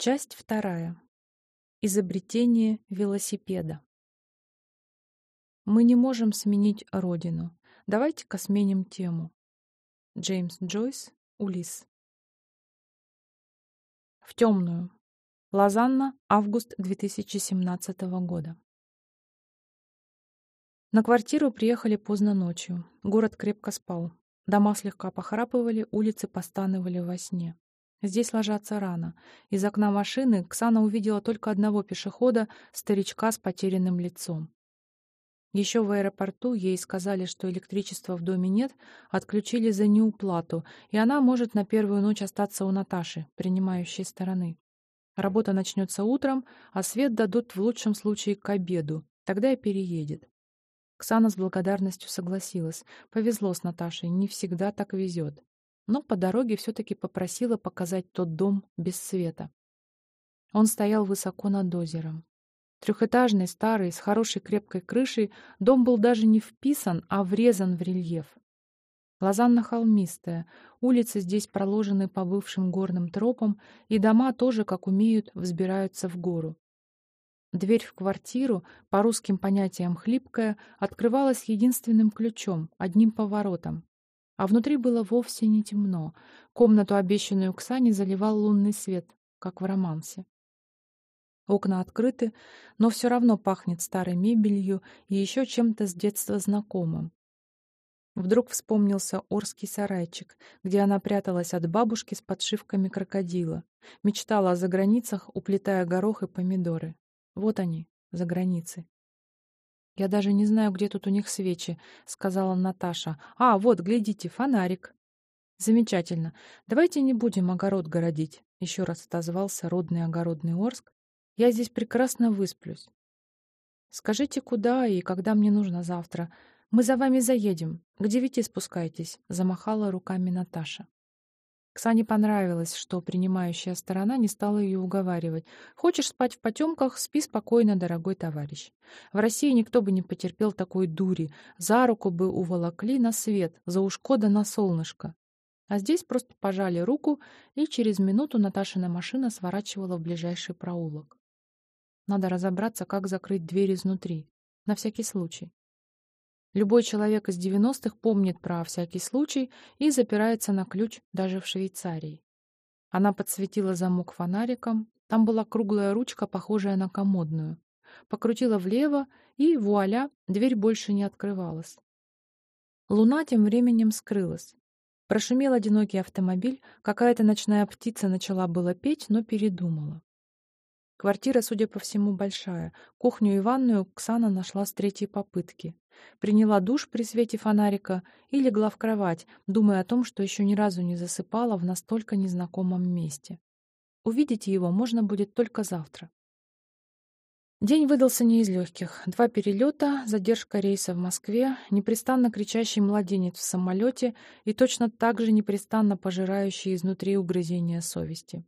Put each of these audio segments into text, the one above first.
Часть вторая. Изобретение велосипеда. Мы не можем сменить родину. Давайте-ка сменим тему. Джеймс Джойс, Улис. В темную. Лозанна, август 2017 года. На квартиру приехали поздно ночью. Город крепко спал. Дома слегка похрапывали, улицы постанывали во сне. Здесь ложатся рано. Из окна машины Ксана увидела только одного пешехода, старичка с потерянным лицом. Еще в аэропорту ей сказали, что электричества в доме нет, отключили за неуплату, и она может на первую ночь остаться у Наташи, принимающей стороны. Работа начнется утром, а свет дадут в лучшем случае к обеду, тогда и переедет. Ксана с благодарностью согласилась. Повезло с Наташей, не всегда так везет. Но по дороге все-таки попросила показать тот дом без света. Он стоял высоко над озером. Трехэтажный, старый, с хорошей крепкой крышей, дом был даже не вписан, а врезан в рельеф. Лозанна холмистая, улицы здесь проложены по бывшим горным тропам, и дома тоже, как умеют, взбираются в гору. Дверь в квартиру, по русским понятиям хлипкая, открывалась единственным ключом, одним поворотом. А внутри было вовсе не темно. Комнату, обещанную Ксане, заливал лунный свет, как в романсе. Окна открыты, но все равно пахнет старой мебелью и еще чем-то с детства знакомым. Вдруг вспомнился Орский сарайчик, где она пряталась от бабушки с подшивками крокодила. Мечтала о заграницах, уплетая горох и помидоры. Вот они, за границей. «Я даже не знаю, где тут у них свечи», — сказала Наташа. «А, вот, глядите, фонарик». «Замечательно. Давайте не будем огород городить», — еще раз отозвался родный огородный Орск. «Я здесь прекрасно высплюсь». «Скажите, куда и когда мне нужно завтра. Мы за вами заедем. К девяти спускайтесь», — замахала руками Наташа. Ксане понравилось, что принимающая сторона не стала ее уговаривать. «Хочешь спать в потемках? Спи спокойно, дорогой товарищ». В России никто бы не потерпел такой дури. За руку бы уволокли на свет, за ушко да на солнышко. А здесь просто пожали руку, и через минуту Наташина машина сворачивала в ближайший проулок. Надо разобраться, как закрыть дверь изнутри. На всякий случай. Любой человек из 90-х помнит про всякий случай и запирается на ключ даже в Швейцарии. Она подсветила замок фонариком. Там была круглая ручка, похожая на комодную. Покрутила влево, и вуаля, дверь больше не открывалась. Луна тем временем скрылась. Прошумел одинокий автомобиль, какая-то ночная птица начала было петь, но передумала. Квартира, судя по всему, большая. Кухню и ванную Ксана нашла с третьей попытки. Приняла душ при свете фонарика и легла в кровать, думая о том, что еще ни разу не засыпала в настолько незнакомом месте. Увидеть его можно будет только завтра. День выдался не из легких. Два перелета, задержка рейса в Москве, непрестанно кричащий младенец в самолете и точно так же непрестанно пожирающий изнутри угрызения совести.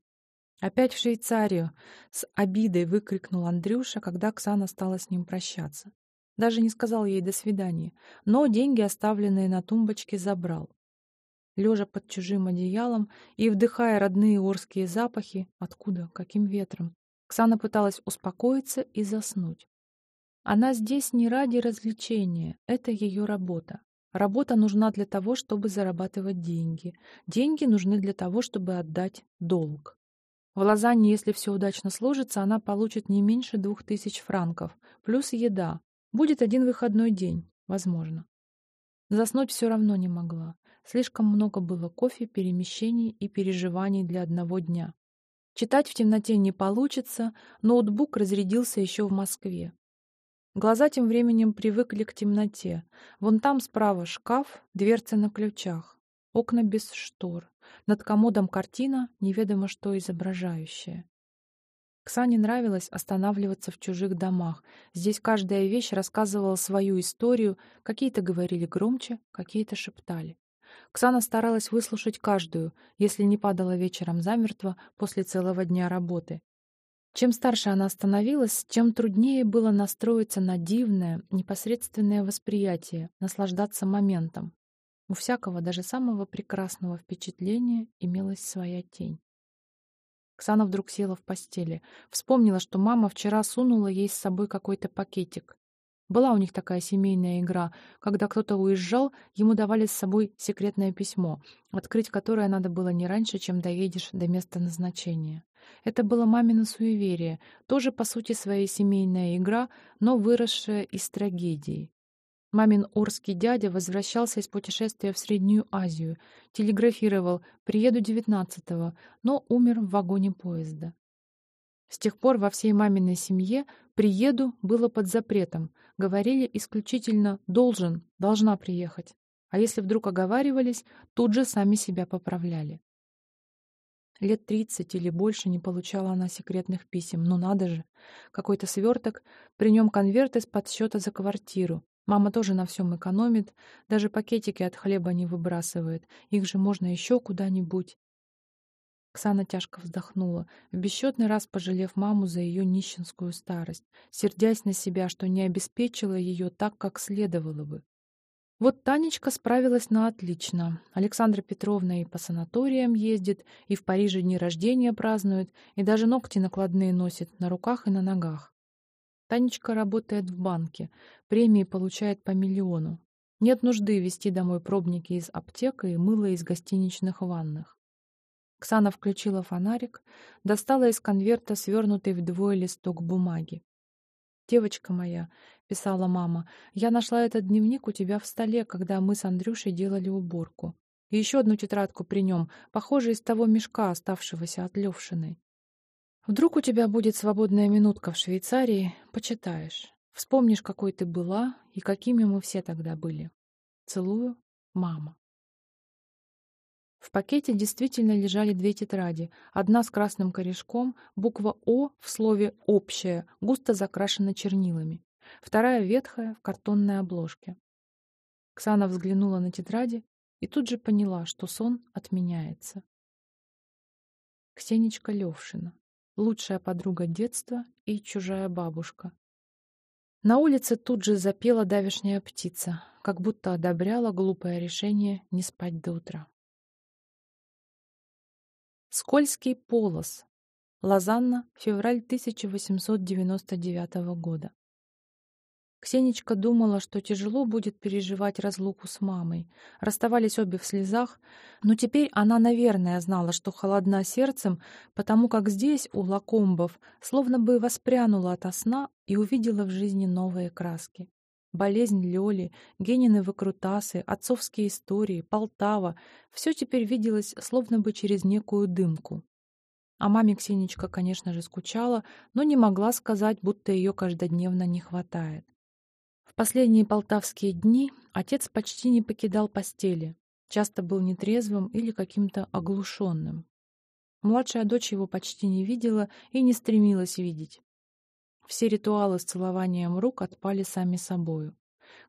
«Опять в Швейцарию!» — с обидой выкрикнул Андрюша, когда Оксана стала с ним прощаться. Даже не сказал ей «до свидания», но деньги, оставленные на тумбочке, забрал. Лежа под чужим одеялом и вдыхая родные орские запахи, откуда, каким ветром, Ксана пыталась успокоиться и заснуть. Она здесь не ради развлечения, это ее работа. Работа нужна для того, чтобы зарабатывать деньги. Деньги нужны для того, чтобы отдать долг. В Лозанне, если все удачно сложится, она получит не меньше двух тысяч франков, плюс еда. Будет один выходной день, возможно. Заснуть все равно не могла. Слишком много было кофе, перемещений и переживаний для одного дня. Читать в темноте не получится, ноутбук разрядился еще в Москве. Глаза тем временем привыкли к темноте. Вон там справа шкаф, дверцы на ключах, окна без штор. Над комодом картина, неведомо что изображающая. Ксане нравилось останавливаться в чужих домах. Здесь каждая вещь рассказывала свою историю, какие-то говорили громче, какие-то шептали. Ксана старалась выслушать каждую, если не падала вечером замертво после целого дня работы. Чем старше она становилась, тем труднее было настроиться на дивное, непосредственное восприятие, наслаждаться моментом. У всякого, даже самого прекрасного впечатления имелась своя тень. Ксана вдруг села в постели. Вспомнила, что мама вчера сунула ей с собой какой-то пакетик. Была у них такая семейная игра. Когда кто-то уезжал, ему давали с собой секретное письмо, открыть которое надо было не раньше, чем доедешь до места назначения. Это было мамино суеверие, тоже, по сути, своей семейная игра, но выросшая из трагедии. Мамин орский дядя возвращался из путешествия в Среднюю Азию, телеграфировал «приеду девятнадцатого», но умер в вагоне поезда. С тех пор во всей маминой семье «приеду» было под запретом, говорили исключительно «должен», «должна приехать». А если вдруг оговаривались, тут же сами себя поправляли. Лет тридцать или больше не получала она секретных писем. Ну надо же! Какой-то сверток, при нем конверт из-под счета за квартиру, Мама тоже на всем экономит, даже пакетики от хлеба не выбрасывает. Их же можно еще куда-нибудь. Ксана тяжко вздохнула, в бесчетный раз пожалев маму за ее нищенскую старость, сердясь на себя, что не обеспечила ее так, как следовало бы. Вот Танечка справилась на отлично. Александра Петровна и по санаториям ездит, и в Париже дни рождения празднует, и даже ногти накладные носит на руках и на ногах. Танечка работает в банке, премии получает по миллиону. Нет нужды везти домой пробники из аптек и мыло из гостиничных ванных. Ксана включила фонарик, достала из конверта свернутый вдвое листок бумаги. «Девочка моя», — писала мама, — «я нашла этот дневник у тебя в столе, когда мы с Андрюшей делали уборку. И еще одну тетрадку при нем, похожую из того мешка, оставшегося от Левшиной. Вдруг у тебя будет свободная минутка в Швейцарии, почитаешь. Вспомнишь, какой ты была и какими мы все тогда были. Целую, мама. В пакете действительно лежали две тетради. Одна с красным корешком, буква «О» в слове «общая» густо закрашена чернилами. Вторая ветхая, в картонной обложке. Ксана взглянула на тетради и тут же поняла, что сон отменяется. Ксенечка Левшина лучшая подруга детства и чужая бабушка. На улице тут же запела давешняя птица, как будто одобряла глупое решение не спать до утра. Скользкий полос. Лозанна, февраль 1899 года. Ксенечка думала, что тяжело будет переживать разлуку с мамой. Расставались обе в слезах, но теперь она, наверное, знала, что холодна сердцем, потому как здесь, у Лакомбов, словно бы воспрянула ото сна и увидела в жизни новые краски. Болезнь Лёли, Генины выкрутасы, отцовские истории, Полтава — все теперь виделось словно бы через некую дымку. А маме Ксенечка, конечно же, скучала, но не могла сказать, будто ее каждодневно не хватает. В последние полтавские дни отец почти не покидал постели, часто был нетрезвым или каким-то оглушенным. Младшая дочь его почти не видела и не стремилась видеть. Все ритуалы с целованием рук отпали сами собою.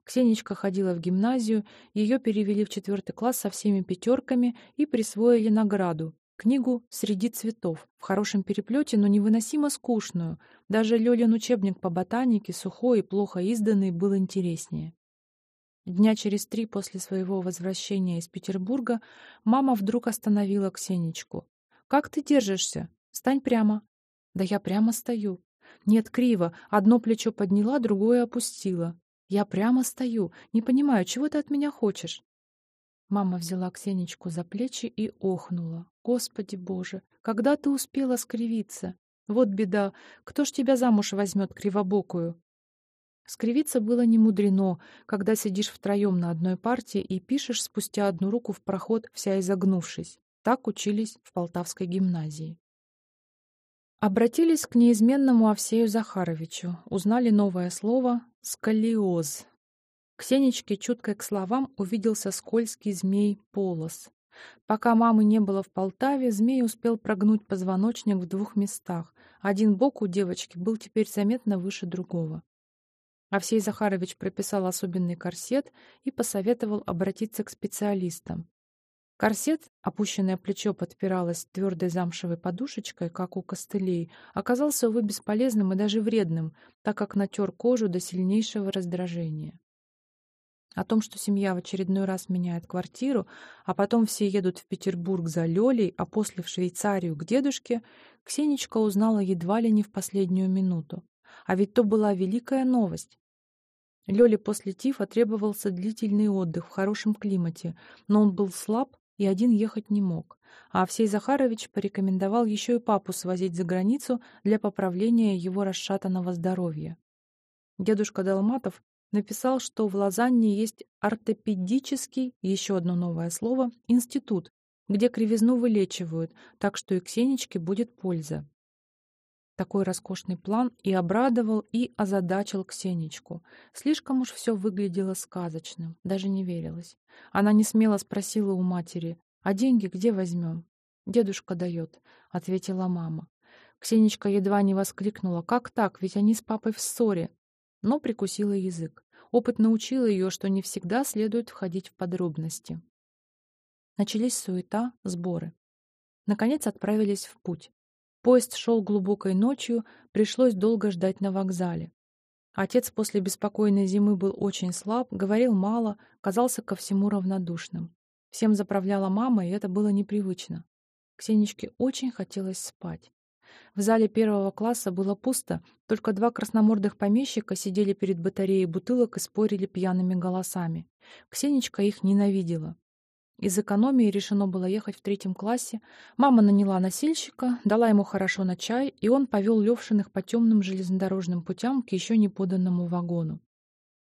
Ксенечка ходила в гимназию, ее перевели в четвертый класс со всеми пятерками и присвоили награду Книгу «Среди цветов» в хорошем переплете, но невыносимо скучную. Даже Лёлин учебник по ботанике, сухой и плохо изданный, был интереснее. Дня через три после своего возвращения из Петербурга мама вдруг остановила Ксенечку. «Как ты держишься? Стань прямо». «Да я прямо стою». «Нет, криво. Одно плечо подняла, другое опустила». «Я прямо стою. Не понимаю, чего ты от меня хочешь?» Мама взяла Ксенечку за плечи и охнула. «Господи Боже, когда ты успела скривиться? Вот беда, кто ж тебя замуж возьмет кривобокую?» Скривиться было не мудрено, когда сидишь втроем на одной партии и пишешь спустя одну руку в проход, вся изогнувшись. Так учились в Полтавской гимназии. Обратились к неизменному Овсею Захаровичу, узнали новое слово «сколиоз», Ксенечке, чуткой к словам, увиделся скользкий змей Полос. Пока мамы не было в Полтаве, змей успел прогнуть позвоночник в двух местах. Один бок у девочки был теперь заметно выше другого. Овсей Захарович прописал особенный корсет и посоветовал обратиться к специалистам. Корсет, опущенное плечо подпиралось твердой замшевой подушечкой, как у костылей, оказался, увы, бесполезным и даже вредным, так как натер кожу до сильнейшего раздражения. О том, что семья в очередной раз меняет квартиру, а потом все едут в Петербург за Лёлей, а после в Швейцарию к дедушке, Ксенечка узнала едва ли не в последнюю минуту. А ведь то была великая новость. Лёле после тифа требовался длительный отдых в хорошем климате, но он был слаб и один ехать не мог. А Овсей Захарович порекомендовал еще и папу свозить за границу для поправления его расшатанного здоровья. Дедушка Долматов написал, что в Лозанне есть ортопедический, еще одно новое слово, институт, где кривизну вылечивают, так что и Ксенечке будет польза. Такой роскошный план и обрадовал, и озадачил Ксенечку. Слишком уж все выглядело сказочным, даже не верилось. Она не смело спросила у матери, «А деньги где возьмем?» «Дедушка дает», — ответила мама. Ксенечка едва не воскликнула, «Как так? Ведь они с папой в ссоре но прикусила язык. Опыт научил ее, что не всегда следует входить в подробности. Начались суета, сборы. Наконец отправились в путь. Поезд шел глубокой ночью, пришлось долго ждать на вокзале. Отец после беспокойной зимы был очень слаб, говорил мало, казался ко всему равнодушным. Всем заправляла мама, и это было непривычно. Ксенечке очень хотелось спать. В зале первого класса было пусто, только два красномордых помещика сидели перед батареей бутылок и спорили пьяными голосами. Ксенечка их ненавидела. Из экономии решено было ехать в третьем классе. Мама наняла носильщика, дала ему хорошо на чай, и он повел Левшиных по темным железнодорожным путям к еще не поданному вагону.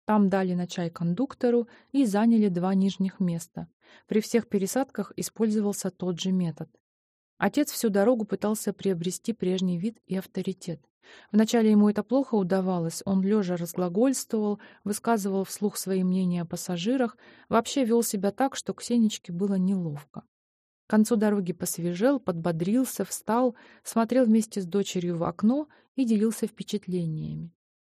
Там дали на чай кондуктору и заняли два нижних места. При всех пересадках использовался тот же метод. Отец всю дорогу пытался приобрести прежний вид и авторитет. Вначале ему это плохо удавалось, он лежа разглагольствовал, высказывал вслух свои мнения о пассажирах, вообще вел себя так, что Ксенечке было неловко. К концу дороги посвежел, подбодрился, встал, смотрел вместе с дочерью в окно и делился впечатлениями.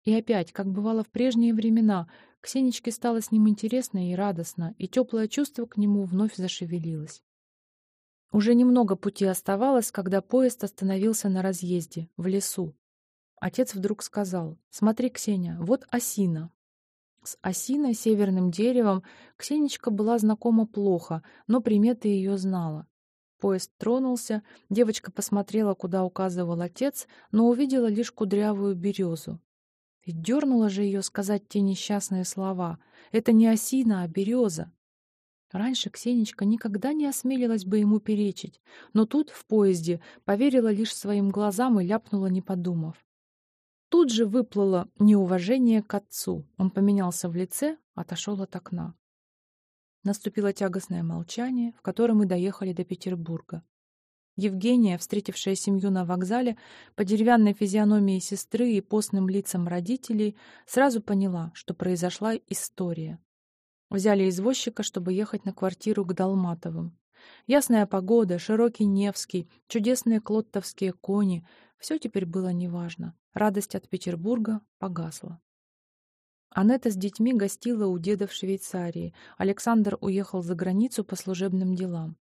И опять, как бывало в прежние времена, Ксенечке стало с ним интересно и радостно, и теплое чувство к нему вновь зашевелилось. Уже немного пути оставалось, когда поезд остановился на разъезде, в лесу. Отец вдруг сказал, «Смотри, Ксения, вот осина». С осиной, северным деревом, Ксенечка была знакома плохо, но приметы ее знала. Поезд тронулся, девочка посмотрела, куда указывал отец, но увидела лишь кудрявую березу. И дернула же ее сказать те несчастные слова. «Это не осина, а береза». Раньше Ксенечка никогда не осмелилась бы ему перечить, но тут, в поезде, поверила лишь своим глазам и ляпнула, не подумав. Тут же выплыло неуважение к отцу. Он поменялся в лице, отошел от окна. Наступило тягостное молчание, в котором мы доехали до Петербурга. Евгения, встретившая семью на вокзале, по деревянной физиономии сестры и постным лицам родителей, сразу поняла, что произошла история. Взяли извозчика, чтобы ехать на квартиру к Долматовым. Ясная погода, широкий Невский, чудесные клоттовские кони — все теперь было неважно. Радость от Петербурга погасла. Анетта с детьми гостила у деда в Швейцарии. Александр уехал за границу по служебным делам.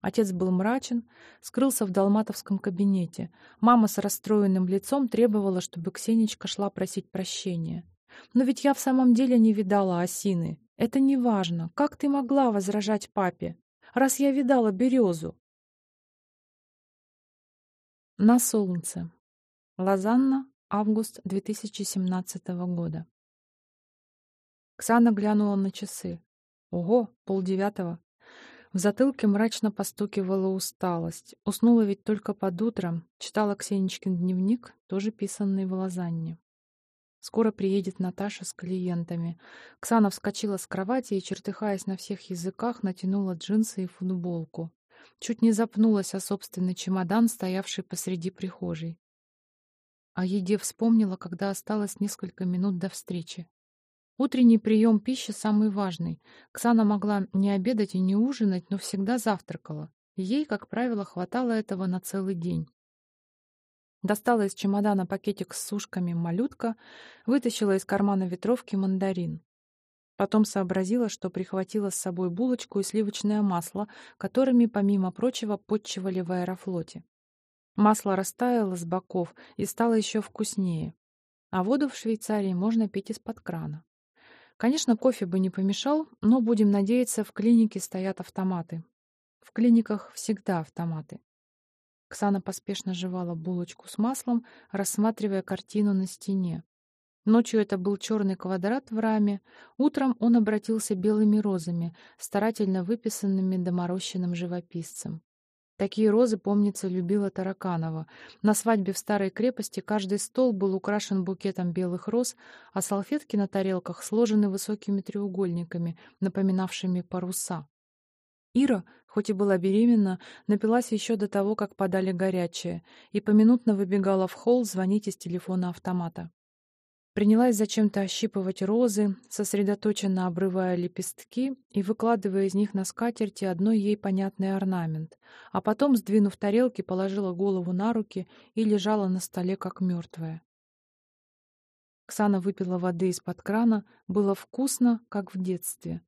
Отец был мрачен, скрылся в долматовском кабинете. Мама с расстроенным лицом требовала, чтобы Ксенечка шла просить прощения. «Но ведь я в самом деле не видала осины. Это не важно. Как ты могла возражать папе, раз я видала березу? На солнце. Лозанна, август 2017 года. Ксана глянула на часы. Ого, полдевятого. В затылке мрачно постукивала усталость. Уснула ведь только под утром. Читала Ксенечкин дневник, тоже писанный в Лозанне. Скоро приедет Наташа с клиентами. Ксана вскочила с кровати и, чертыхаясь на всех языках, натянула джинсы и футболку. Чуть не запнулась о собственный чемодан, стоявший посреди прихожей. О еде вспомнила, когда осталось несколько минут до встречи. Утренний прием пищи самый важный. Ксана могла не обедать и не ужинать, но всегда завтракала. Ей, как правило, хватало этого на целый день. Достала из чемодана пакетик с сушками малютка, вытащила из кармана ветровки мандарин. Потом сообразила, что прихватила с собой булочку и сливочное масло, которыми, помимо прочего, подчивали в аэрофлоте. Масло растаяло с боков и стало еще вкуснее. А воду в Швейцарии можно пить из-под крана. Конечно, кофе бы не помешал, но, будем надеяться, в клинике стоят автоматы. В клиниках всегда автоматы. Ксана поспешно жевала булочку с маслом, рассматривая картину на стене. Ночью это был черный квадрат в раме, утром он обратился белыми розами, старательно выписанными доморощенным живописцем. Такие розы, помнится, любила Тараканова. На свадьбе в старой крепости каждый стол был украшен букетом белых роз, а салфетки на тарелках сложены высокими треугольниками, напоминавшими паруса. Ира, хоть и была беременна, напилась еще до того, как подали горячее, и поминутно выбегала в холл звонить из телефона автомата. Принялась зачем-то ощипывать розы, сосредоточенно обрывая лепестки и выкладывая из них на скатерти одной ей понятный орнамент, а потом, сдвинув тарелки, положила голову на руки и лежала на столе, как мертвая. Ксана выпила воды из-под крана, было вкусно, как в детстве.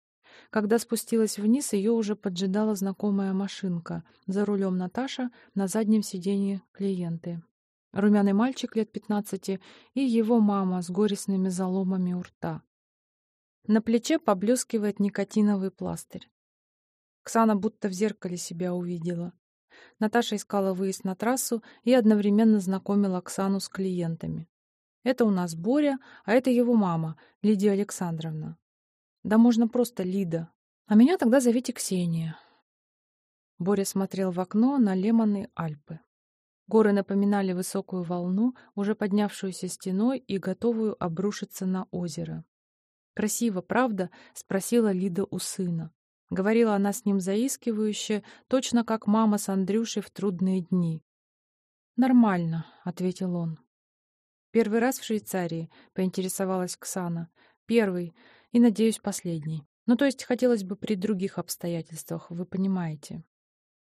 Когда спустилась вниз, ее уже поджидала знакомая машинка. За рулем Наташа, на заднем сиденье клиенты. Румяный мальчик лет пятнадцати и его мама с горестными заломами у рта. На плече поблескивает никотиновый пластырь. Ксана будто в зеркале себя увидела. Наташа искала выезд на трассу и одновременно знакомила Оксану с клиентами. Это у нас Боря, а это его мама, Лидия Александровна. Да можно просто Лида. А меня тогда зовите Ксения. Боря смотрел в окно на Лемоны Альпы. Горы напоминали высокую волну, уже поднявшуюся стеной и готовую обрушиться на озеро. «Красиво, правда?» — спросила Лида у сына. Говорила она с ним заискивающе, точно как мама с Андрюшей в трудные дни. «Нормально», — ответил он. «Первый раз в Швейцарии», — поинтересовалась Ксана. «Первый и, надеюсь, последний. Ну, то есть хотелось бы при других обстоятельствах, вы понимаете.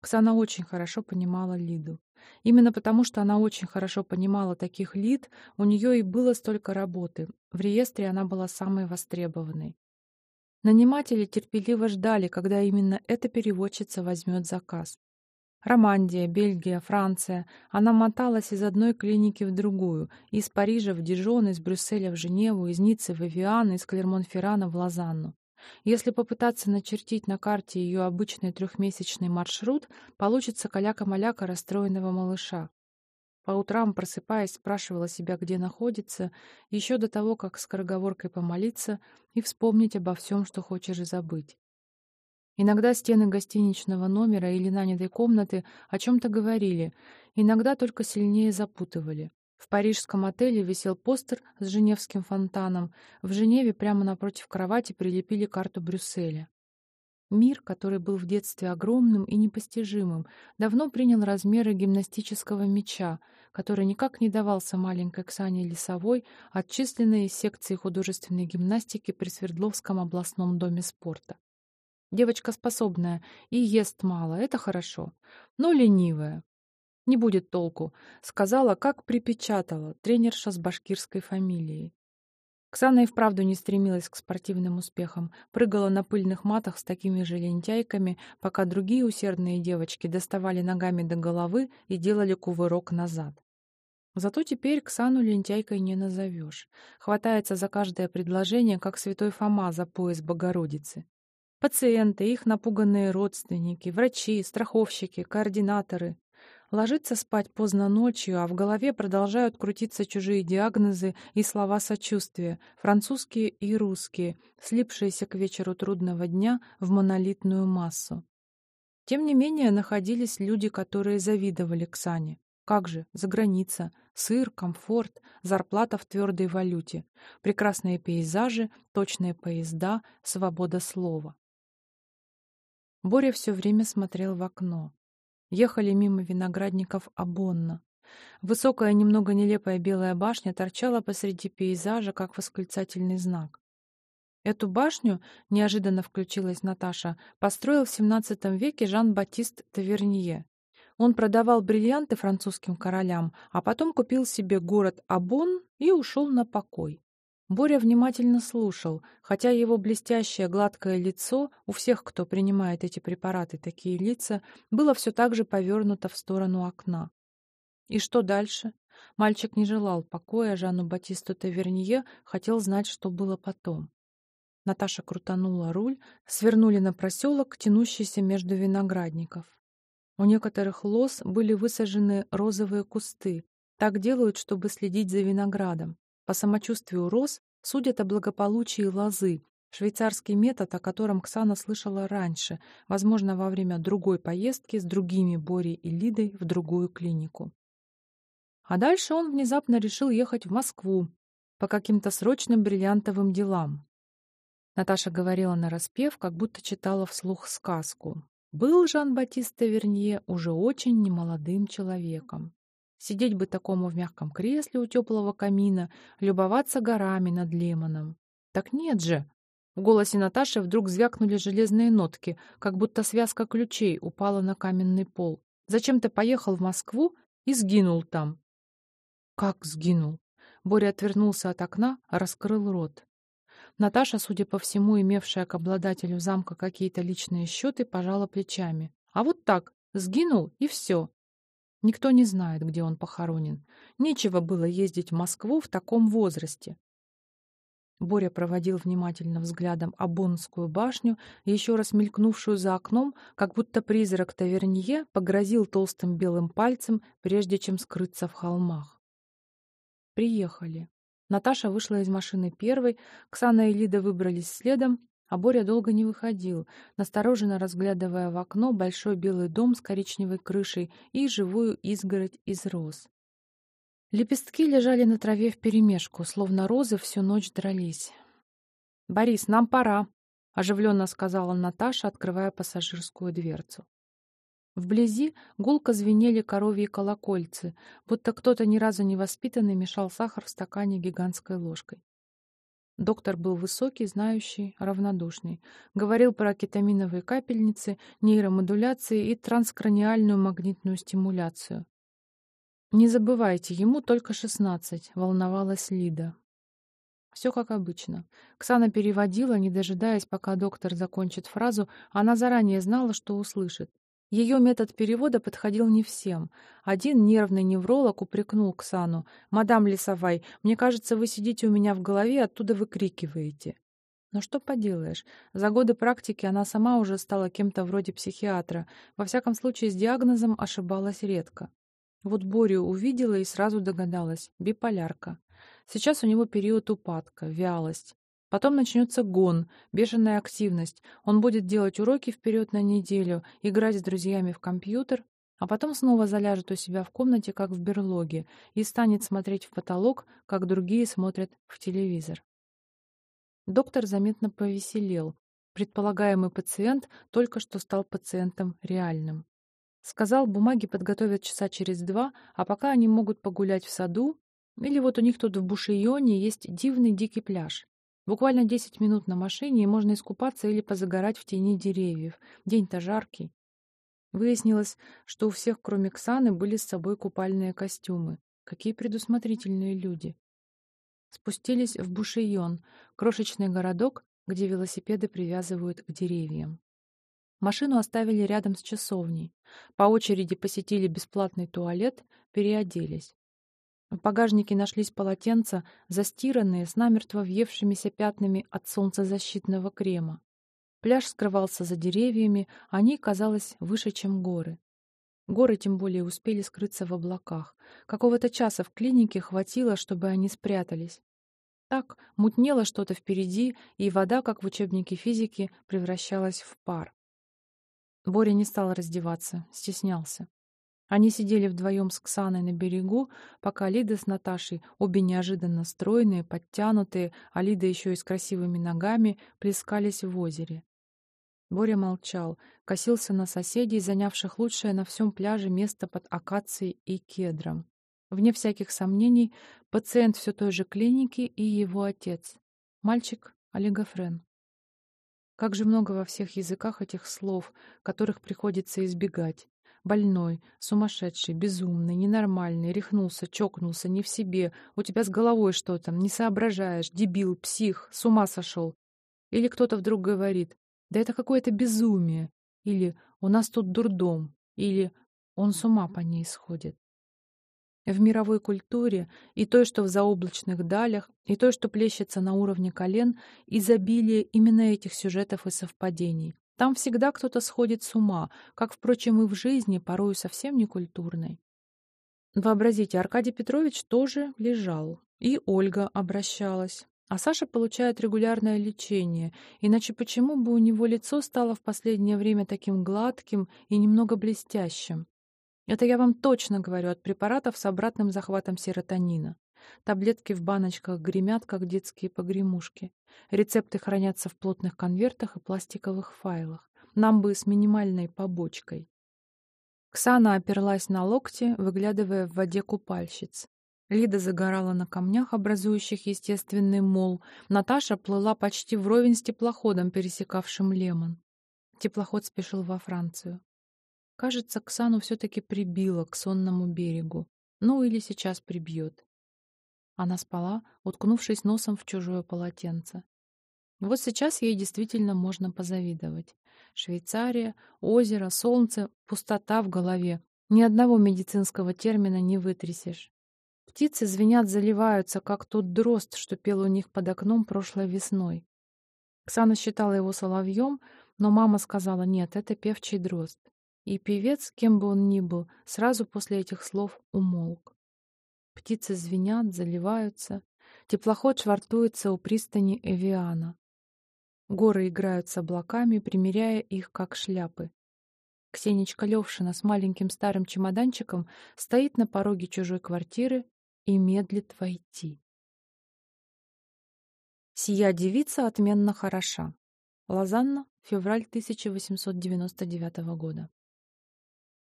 Ксана очень хорошо понимала Лиду. Именно потому, что она очень хорошо понимала таких Лид, у нее и было столько работы. В реестре она была самой востребованной. Наниматели терпеливо ждали, когда именно эта переводчица возьмет заказ. Романдия, Бельгия, Франция. Она моталась из одной клиники в другую. Из Парижа в Дижон, из Брюсселя в Женеву, из Ниццы в Эвиан, из Клермон-Феррана в Лозанну. Если попытаться начертить на карте ее обычный трехмесячный маршрут, получится каляка-маляка расстроенного малыша. По утрам, просыпаясь, спрашивала себя, где находится, еще до того, как скороговоркой помолиться и вспомнить обо всем, что хочешь забыть. Иногда стены гостиничного номера или нанятой комнаты о чем-то говорили, иногда только сильнее запутывали. В парижском отеле висел постер с женевским фонтаном. В Женеве прямо напротив кровати прилепили карту Брюсселя. Мир, который был в детстве огромным и непостижимым, давно принял размеры гимнастического мяча, который никак не давался маленькой Ксане Лисовой, отчисленной из секции художественной гимнастики при Свердловском областном доме спорта. Девочка способная и ест мало, это хорошо, но ленивая. Не будет толку, сказала, как припечатала тренерша с башкирской фамилией. Ксана и вправду не стремилась к спортивным успехам, прыгала на пыльных матах с такими же лентяйками, пока другие усердные девочки доставали ногами до головы и делали кувырок назад. Зато теперь Ксану лентяйкой не назовешь. Хватается за каждое предложение, как святой Фома за пояс Богородицы. Пациенты, их напуганные родственники, врачи, страховщики, координаторы. Ложится спать поздно ночью, а в голове продолжают крутиться чужие диагнозы и слова сочувствия, французские и русские, слипшиеся к вечеру трудного дня в монолитную массу. Тем не менее, находились люди, которые завидовали Ксане. Как же, за граница, сыр, комфорт, зарплата в твердой валюте, прекрасные пейзажи, точные поезда, свобода слова. Боря все время смотрел в окно. Ехали мимо виноградников Абонна. Высокая, немного нелепая белая башня торчала посреди пейзажа, как восклицательный знак. Эту башню, неожиданно включилась Наташа, построил в XVII веке Жан-Батист Тавернье. Он продавал бриллианты французским королям, а потом купил себе город Абон и ушел на покой. Боря внимательно слушал, хотя его блестящее гладкое лицо, у всех, кто принимает эти препараты, такие лица, было все так же повернуто в сторону окна. И что дальше? Мальчик не желал покоя, Жанну Батисту Тавернье хотел знать, что было потом. Наташа крутанула руль, свернули на проселок, тянущийся между виноградников. У некоторых лоз были высажены розовые кусты. Так делают, чтобы следить за виноградом. По самочувствию роз судят о благополучии лозы, швейцарский метод, о котором Ксана слышала раньше, возможно, во время другой поездки с другими Борей и Лидой в другую клинику. А дальше он внезапно решил ехать в Москву по каким-то срочным бриллиантовым делам. Наташа говорила нараспев, как будто читала вслух сказку. Был Жан-Батиста Вернье уже очень немолодым человеком. Сидеть бы такому в мягком кресле у теплого камина, любоваться горами над Лемоном. Так нет же! В голосе Наташи вдруг звякнули железные нотки, как будто связка ключей упала на каменный пол. Зачем ты поехал в Москву и сгинул там? Как сгинул? Боря отвернулся от окна, раскрыл рот. Наташа, судя по всему, имевшая к обладателю замка какие-то личные счеты, пожала плечами. А вот так, сгинул и все. Никто не знает, где он похоронен. Нечего было ездить в Москву в таком возрасте. Боря проводил внимательно взглядом Абонскую башню, еще раз мелькнувшую за окном, как будто призрак Тавернье погрозил толстым белым пальцем, прежде чем скрыться в холмах. Приехали. Наташа вышла из машины первой, Ксана и Лида выбрались следом, а Боря долго не выходил, настороженно разглядывая в окно большой белый дом с коричневой крышей и живую изгородь из роз. Лепестки лежали на траве вперемешку, словно розы всю ночь дрались. «Борис, нам пора», — оживленно сказала Наташа, открывая пассажирскую дверцу. Вблизи гулко звенели коровьи колокольцы, будто кто-то ни разу не воспитанный мешал сахар в стакане гигантской ложкой. Доктор был высокий, знающий, равнодушный. Говорил про кетаминовые капельницы, нейромодуляции и транскраниальную магнитную стимуляцию. «Не забывайте, ему только шестнадцать», — волновалась Лида. Все как обычно. Ксана переводила, не дожидаясь, пока доктор закончит фразу, она заранее знала, что услышит. Ее метод перевода подходил не всем. Один нервный невролог упрекнул Ксану. «Мадам Лисовай, мне кажется, вы сидите у меня в голове оттуда выкрикиваете». Но что поделаешь, за годы практики она сама уже стала кем-то вроде психиатра. Во всяком случае, с диагнозом ошибалась редко. Вот Борю увидела и сразу догадалась — биполярка. Сейчас у него период упадка, вялость. Потом начнется гон, бешеная активность. Он будет делать уроки вперед на неделю, играть с друзьями в компьютер, а потом снова заляжет у себя в комнате, как в берлоге, и станет смотреть в потолок, как другие смотрят в телевизор. Доктор заметно повеселел. Предполагаемый пациент только что стал пациентом реальным. Сказал, бумаги подготовят часа через два, а пока они могут погулять в саду, или вот у них тут в Бушийоне есть дивный дикий пляж. Буквально 10 минут на машине, и можно искупаться или позагорать в тени деревьев. День-то жаркий. Выяснилось, что у всех, кроме Ксаны, были с собой купальные костюмы. Какие предусмотрительные люди. Спустились в Бушийон, крошечный городок, где велосипеды привязывают к деревьям. Машину оставили рядом с часовней. По очереди посетили бесплатный туалет, переоделись. В багажнике нашлись полотенца, застиранные, с намертво въевшимися пятнами от солнцезащитного крема. Пляж скрывался за деревьями, они, казалось, выше, чем горы. Горы тем более успели скрыться в облаках. Какого-то часа в клинике хватило, чтобы они спрятались. Так мутнело что-то впереди, и вода, как в учебнике физики, превращалась в пар. Боря не стал раздеваться, стеснялся. Они сидели вдвоем с Ксаной на берегу, пока Лида с Наташей, обе неожиданно стройные, подтянутые, а Лида еще и с красивыми ногами, плескались в озере. Боря молчал, косился на соседей, занявших лучшее на всем пляже место под акацией и кедром. Вне всяких сомнений, пациент все той же клиники и его отец. Мальчик олигофрен. Как же много во всех языках этих слов, которых приходится избегать. Больной, сумасшедший, безумный, ненормальный, рехнулся, чокнулся, не в себе. У тебя с головой что-то, не соображаешь, дебил, псих, с ума сошел. Или кто-то вдруг говорит, да это какое-то безумие. Или у нас тут дурдом. Или он с ума по ней сходит. В мировой культуре и той, что в заоблачных далях, и той, что плещется на уровне колен, изобилие именно этих сюжетов и совпадений. Там всегда кто-то сходит с ума, как, впрочем, и в жизни, порою совсем не культурной. Вообразите, Аркадий Петрович тоже лежал, и Ольга обращалась. А Саша получает регулярное лечение, иначе почему бы у него лицо стало в последнее время таким гладким и немного блестящим? Это я вам точно говорю от препаратов с обратным захватом серотонина. Таблетки в баночках гремят, как детские погремушки. Рецепты хранятся в плотных конвертах и пластиковых файлах. Нам бы с минимальной побочкой. Ксана оперлась на локти, выглядывая в воде купальщиц. Лида загорала на камнях, образующих естественный мол. Наташа плыла почти вровень с теплоходом, пересекавшим Лемон. Теплоход спешил во Францию. Кажется, Ксану все-таки прибило к сонному берегу. Ну или сейчас прибьет. Она спала, уткнувшись носом в чужое полотенце. Вот сейчас ей действительно можно позавидовать. Швейцария, озеро, солнце, пустота в голове. Ни одного медицинского термина не вытрясешь. Птицы звенят, заливаются, как тот дрозд, что пел у них под окном прошлой весной. Ксана считала его соловьем, но мама сказала, нет, это певчий дрозд. И певец, кем бы он ни был, сразу после этих слов умолк. Птицы звенят, заливаются. Теплоход швартуется у пристани Эвиана. Горы играют с облаками, примеряя их как шляпы. Ксенечка Левшина с маленьким старым чемоданчиком стоит на пороге чужой квартиры и медлит войти. Сия девица отменно хороша. Лозанна, февраль 1899 года.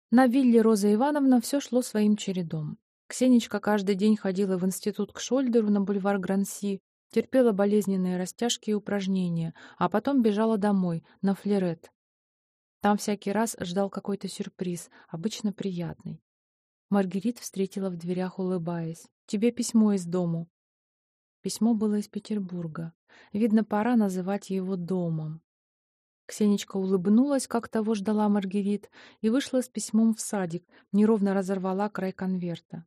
На вилле Роза Ивановна все шло своим чередом. Ксенечка каждый день ходила в институт к Шольдеру на бульвар Гранси, терпела болезненные растяжки и упражнения, а потом бежала домой, на флерет. Там всякий раз ждал какой-то сюрприз, обычно приятный. Маргарит встретила в дверях, улыбаясь. «Тебе письмо из дому». Письмо было из Петербурга. Видно, пора называть его домом. Ксенечка улыбнулась, как того ждала Маргарит, и вышла с письмом в садик, неровно разорвала край конверта.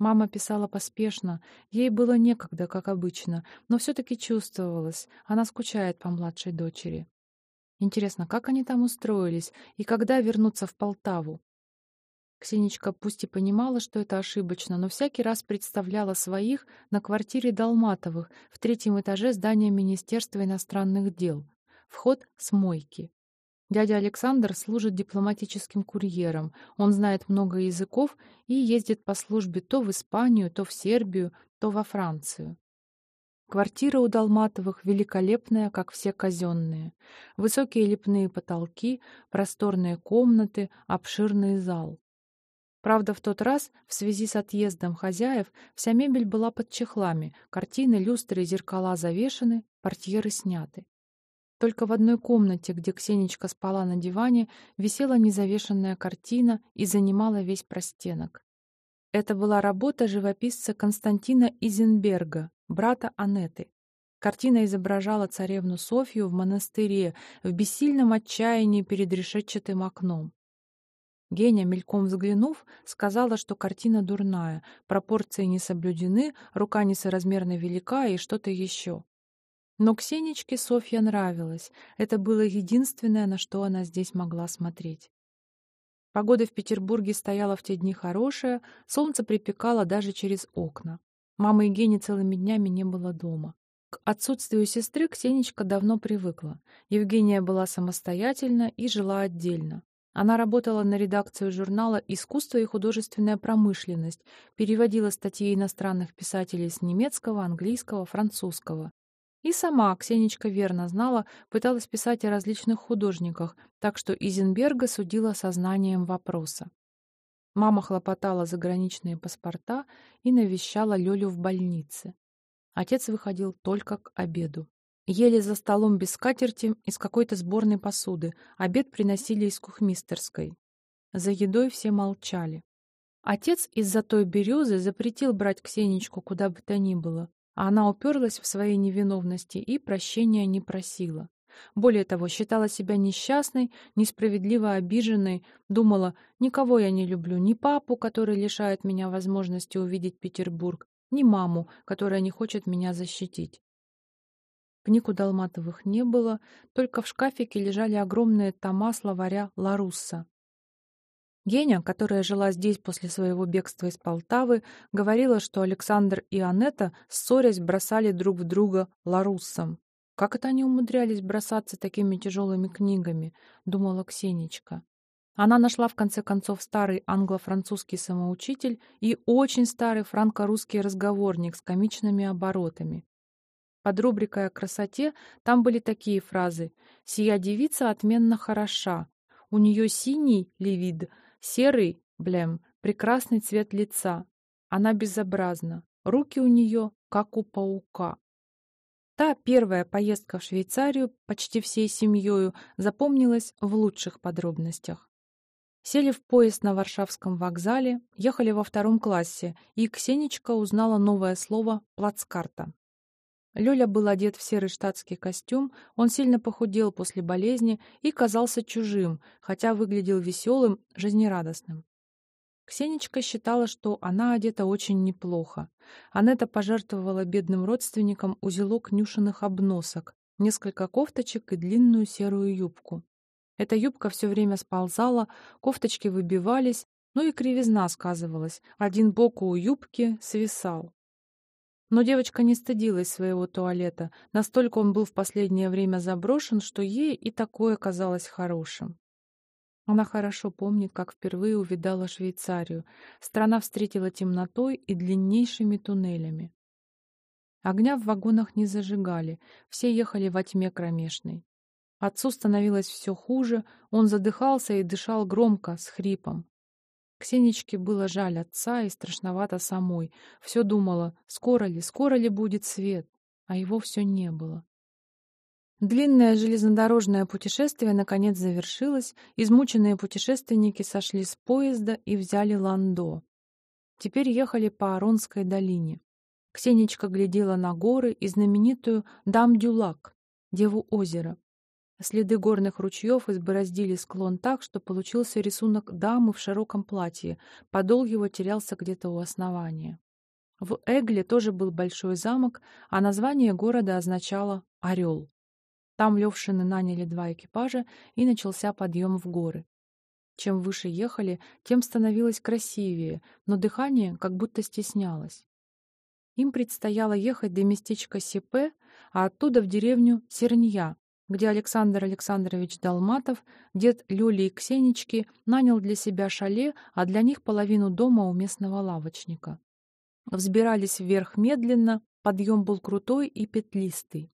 Мама писала поспешно, ей было некогда, как обычно, но все-таки чувствовалось, она скучает по младшей дочери. Интересно, как они там устроились и когда вернутся в Полтаву? Ксенечка пусть и понимала, что это ошибочно, но всякий раз представляла своих на квартире Долматовых в третьем этаже здания Министерства иностранных дел. Вход с мойки. Дядя Александр служит дипломатическим курьером. Он знает много языков и ездит по службе то в Испанию, то в Сербию, то во Францию. Квартира у Долматовых великолепная, как все казенные. Высокие лепные потолки, просторные комнаты, обширный зал. Правда, в тот раз, в связи с отъездом хозяев, вся мебель была под чехлами, картины, люстры зеркала завешены, портьеры сняты. Только в одной комнате, где Ксенечка спала на диване, висела незавешенная картина и занимала весь простенок. Это была работа живописца Константина Изенберга, брата Анеты. Картина изображала царевну Софью в монастыре в бессильном отчаянии перед решетчатым окном. Геня, мельком взглянув, сказала, что картина дурная, пропорции не соблюдены, рука несоразмерно велика и что-то еще. Но Ксенечке Софья нравилась. Это было единственное, на что она здесь могла смотреть. Погода в Петербурге стояла в те дни хорошая, солнце припекало даже через окна. Мамы и Гени целыми днями не было дома. К отсутствию сестры Ксенечка давно привыкла. Евгения была самостоятельна и жила отдельно. Она работала на редакцию журнала «Искусство и художественная промышленность», переводила статьи иностранных писателей с немецкого, английского, французского. И сама Ксенечка верно знала, пыталась писать о различных художниках, так что Изенберга судила сознанием вопроса. Мама хлопотала заграничные паспорта и навещала Лёлю в больнице. Отец выходил только к обеду. Ели за столом без скатерти из какой-то сборной посуды, обед приносили из кухмистерской. За едой все молчали. Отец из-за той березы запретил брать Ксенечку куда бы то ни было, а она уперлась в своей невиновности и прощения не просила. Более того, считала себя несчастной, несправедливо обиженной, думала, никого я не люблю, ни папу, который лишает меня возможности увидеть Петербург, ни маму, которая не хочет меня защитить. Книг у Долматовых не было, только в шкафике лежали огромные тома словаря Ларусса. Геня, которая жила здесь после своего бегства из Полтавы, говорила, что Александр и Анетта, ссорясь, бросали друг в друга Ларуссом. Как это они умудрялись бросаться такими тяжелыми книгами, думала Ксенечка. Она нашла в конце концов старый англо-французский самоучитель и очень старый франко-русский разговорник с комичными оборотами. Под рубрикой о красоте там были такие фразы «Сия девица отменно хороша», «У нее синий левид», «Серый, блем, прекрасный цвет лица», «Она безобразна», «Руки у нее, как у паука». Та первая поездка в Швейцарию почти всей семьей запомнилась в лучших подробностях. Сели в поезд на Варшавском вокзале, ехали во втором классе, и Ксенечка узнала новое слово «плацкарта». Лёля был одет в серый штатский костюм, он сильно похудел после болезни и казался чужим, хотя выглядел веселым, жизнерадостным. Ксенечка считала, что она одета очень неплохо. Анетта пожертвовала бедным родственникам узелок нюшиных обносок, несколько кофточек и длинную серую юбку. Эта юбка все время сползала, кофточки выбивались, ну и кривизна сказывалась. Один бок у юбки свисал. Но девочка не стыдилась своего туалета, настолько он был в последнее время заброшен, что ей и такое казалось хорошим. Она хорошо помнит, как впервые увидала Швейцарию. Страна встретила темнотой и длиннейшими туннелями. Огня в вагонах не зажигали, все ехали во тьме кромешной. Отцу становилось все хуже, он задыхался и дышал громко, с хрипом. Ксенечке было жаль отца и страшновато самой. Все думала, скоро ли, скоро ли будет свет, а его все не было. Длинное железнодорожное путешествие наконец завершилось, измученные путешественники сошли с поезда и взяли ландо. Теперь ехали по Аронской долине. Ксенечка глядела на горы и знаменитую Дам-Дюлак, Деву озера. Следы горных ручьев избороздили склон так, что получился рисунок дамы в широком платье, подол его терялся где-то у основания. В Эгле тоже был большой замок, а название города означало «Орел». Там Левшины наняли два экипажа, и начался подъем в горы. Чем выше ехали, тем становилось красивее, но дыхание как будто стеснялось. Им предстояло ехать до местечка Сепе, а оттуда в деревню Сернья, где Александр Александрович Долматов, дед Люли и Ксенечки, нанял для себя шале, а для них половину дома у местного лавочника. Взбирались вверх медленно, подъем был крутой и петлистый.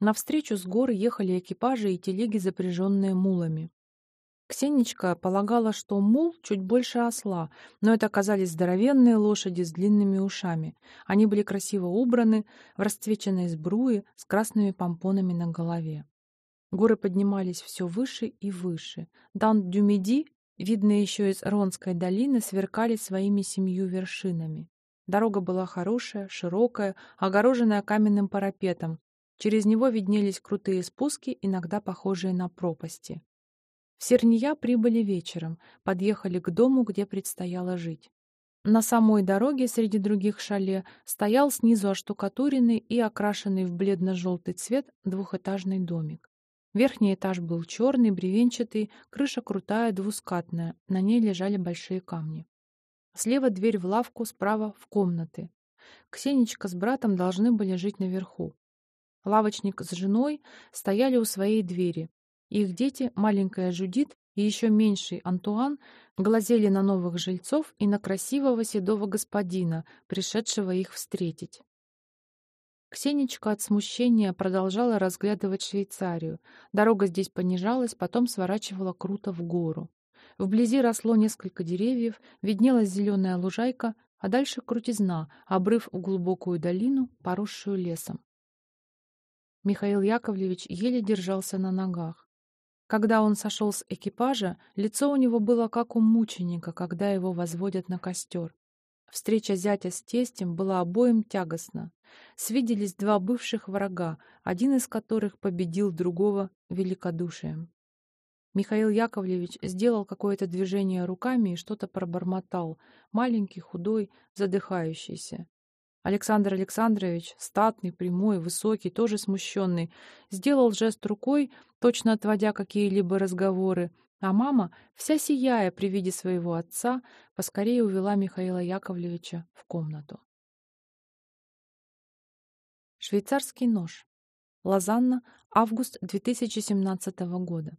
Навстречу с гор ехали экипажи и телеги, запряженные мулами. Ксенечка полагала, что мул чуть больше осла, но это оказались здоровенные лошади с длинными ушами. Они были красиво убраны, в расцвеченной сбруе, с красными помпонами на голове. Горы поднимались все выше и выше. Дан-Дюмиди, видные еще из Ронской долины, сверкали своими семью вершинами. Дорога была хорошая, широкая, огороженная каменным парапетом, Через него виднелись крутые спуски, иногда похожие на пропасти. В Серния прибыли вечером, подъехали к дому, где предстояло жить. На самой дороге среди других шале стоял снизу оштукатуренный и окрашенный в бледно-желтый цвет двухэтажный домик. Верхний этаж был черный, бревенчатый, крыша крутая, двускатная, на ней лежали большие камни. Слева дверь в лавку, справа — в комнаты. Ксенечка с братом должны были жить наверху. Лавочник с женой стояли у своей двери. Их дети, маленькая Жудит и еще меньший Антуан, глазели на новых жильцов и на красивого седого господина, пришедшего их встретить. Ксенечка от смущения продолжала разглядывать Швейцарию. Дорога здесь понижалась, потом сворачивала круто в гору. Вблизи росло несколько деревьев, виднелась зеленая лужайка, а дальше крутизна, обрыв в глубокую долину, поросшую лесом. Михаил Яковлевич еле держался на ногах. Когда он сошел с экипажа, лицо у него было как у мученика, когда его возводят на костер. Встреча зятя с тестем была обоим тягостна. Свиделись два бывших врага, один из которых победил другого великодушием. Михаил Яковлевич сделал какое-то движение руками и что-то пробормотал, маленький, худой, задыхающийся. Александр Александрович, статный, прямой, высокий, тоже смущенный, сделал жест рукой, точно отводя какие-либо разговоры, а мама, вся сияя при виде своего отца, поскорее увела Михаила Яковлевича в комнату. Швейцарский нож. Лозанна, август 2017 года.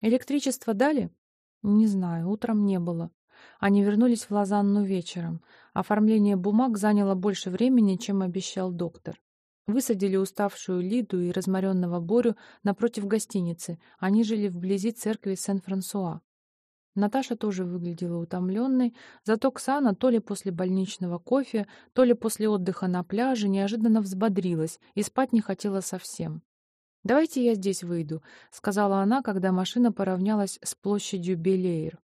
Электричество дали? Не знаю, утром не было. Они вернулись в Лозанну вечером. Оформление бумаг заняло больше времени, чем обещал доктор. Высадили уставшую Лиду и разморенного Борю напротив гостиницы. Они жили вблизи церкви Сен-Франсуа. Наташа тоже выглядела утомленной, зато Ксана то ли после больничного кофе, то ли после отдыха на пляже неожиданно взбодрилась и спать не хотела совсем. «Давайте я здесь выйду», — сказала она, когда машина поравнялась с площадью Белеир.